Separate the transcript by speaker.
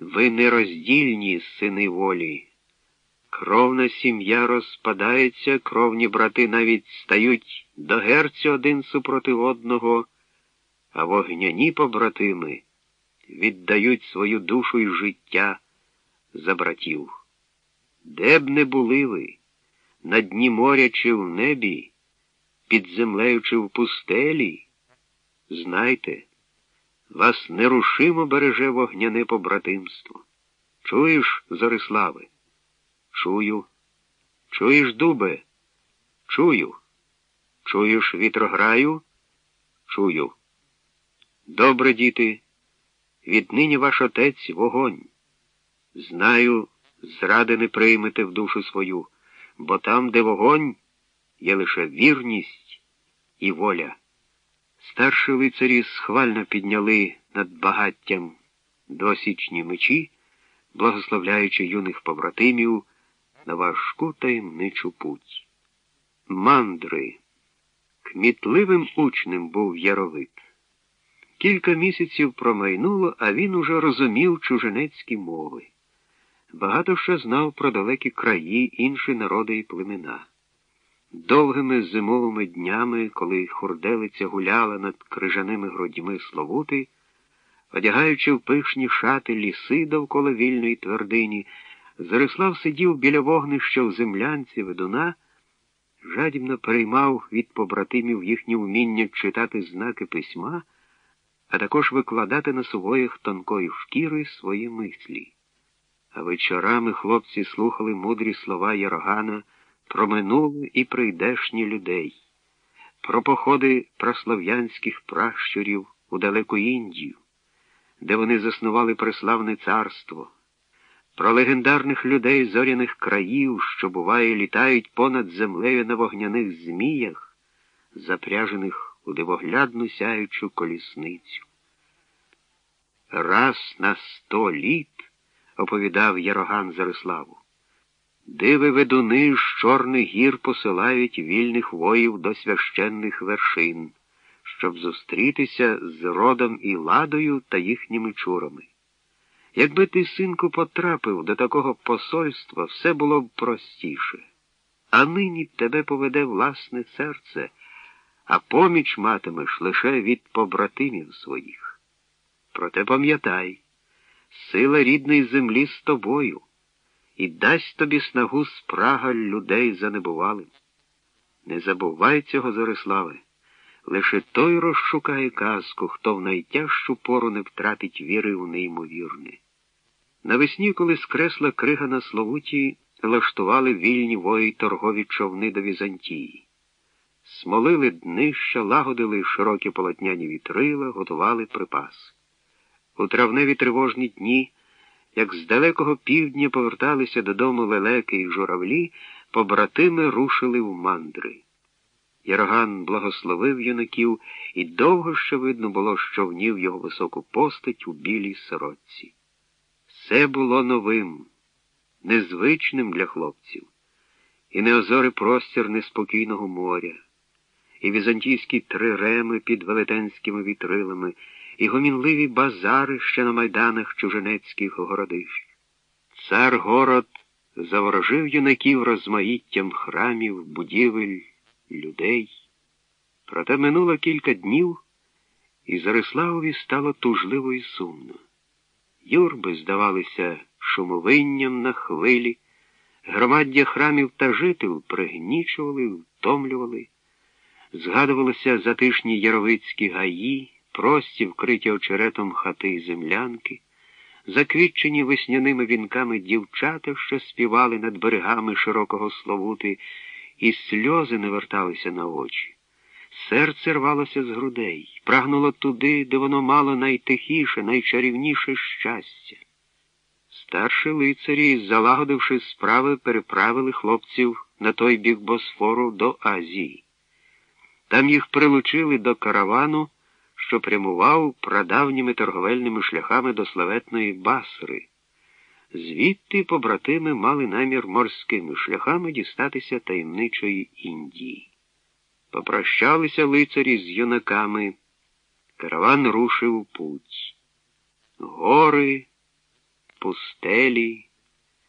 Speaker 1: Ви нероздільні, сини волі. Кровна сім'я розпадається, кровні брати навіть стають до герцю один супроти одного, а вогняні побратими віддають свою душу і життя за братів. Де б не були ви, на дні моря чи в небі, під землею чи в пустелі, знайте, вас нерушимо береже вогняне побратимство. Чуєш, Зориславе? Чую. Чуєш, дубе? Чую. Чуєш вітрограю? Чую. Добре, діти, віднині ваш отець вогонь. Знаю, зради не приймете в душу свою, бо там, де вогонь, є лише вірність і воля. Старші лицарі схвально підняли над багаттям досічні мечі, благословляючи юних побратимів на важку таємничу путь. Мандри. Кмітливим учнем був Яровит. Кілька місяців промайнуло, а він уже розумів чужинецькі мови. Багато що знав про далекі краї, інші народи і племена. Довгими зимовими днями, коли хурделиця гуляла над крижаними грудьми Словути, одягаючи в пишні шати ліси довкола вільної твердині, Зарислав сидів біля вогнища в землянці ведуна, жадібно переймав від побратимів їхнє вміння читати знаки письма, а також викладати на сувоях тонкої шкіри свої мислі. А вечорами хлопці слухали мудрі слова Ярогана про минуле і прийдешні людей, про походи прослов'янських пращурів у далеку Індію, де вони заснували преславне царство, про легендарних людей зоряних країв, що, буває, літають понад землею на вогняних зміях, запряжених у дивоглядну сяючу колісницю. Раз на сто літ, оповідав Яроган Зариславу. Диви ведуни з Чорних гір посилають вільних воїв до священних вершин, щоб зустрітися з родом і ладою та їхніми чурами. Якби ти, синку, потрапив до такого посольства, все було б простіше. А нині тебе поведе власне серце, а поміч матимеш лише від побратимів своїх. Проте пам'ятай, сила рідної землі з тобою і дасть тобі снагу спрага людей занебувалим. Не забувай цього, Зориславе, лише той розшукає казку, хто в найтяжчу пору не втратить віри в неймовірне. Навесні, коли скресла крига на Словуті, лаштували вільні вої торгові човни до Візантії. Смолили днища, лагодили широкі полотняні вітрила, готували припас. У травневі тривожні дні як з далекого півдня поверталися додому лелеки і журавлі, побратими рушили в мандри. Яроган благословив юнаків, і довго ще видно було, що внів його високу постать у білій сорочці. Все було новим, незвичним для хлопців, і неозорий простір неспокійного моря, і візантійські триреми під велетенськими вітрилами і гомінливі базари ще на майданах чуженецьких городищ. Цар город заворожив юнаків розмаїттям храмів, будівель, людей. Проте минуло кілька днів, і Зариславові стало тужливо і сумно. Юрби здавалися шумовинням на хвилі, громаддя храмів та жител пригнічували, втомлювали, згадувалися затишні яровицькі гаї прості, вкриті очеретом хати й землянки, заквітчені весняними вінками дівчата, що співали над берегами широкого Словути, і сльози не верталися на очі. Серце рвалося з грудей, прагнуло туди, де воно мало найтихіше, найчарівніше щастя. Старші лицарі, залагодивши справи, переправили хлопців на той бік Босфору до Азії. Там їх прилучили до каравану що прямував прадавніми торговельними шляхами до славетної Басри. Звідти побратими мали намір морськими шляхами дістатися таємничої Індії. Попрощалися лицарі з юнаками. Караван рушив путь. Гори, пустелі